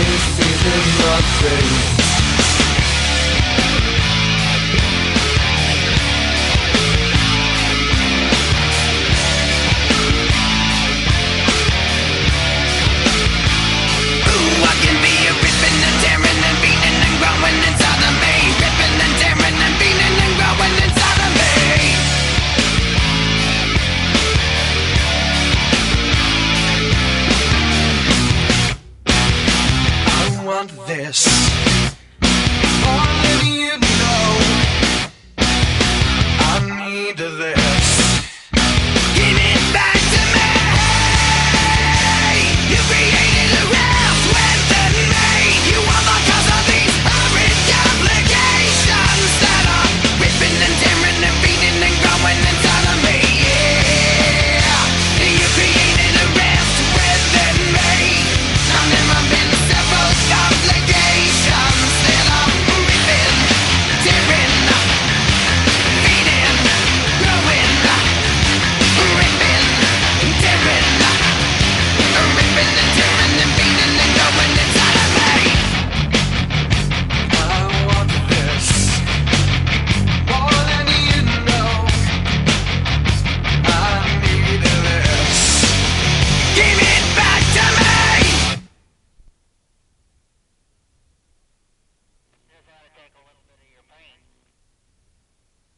this is nothing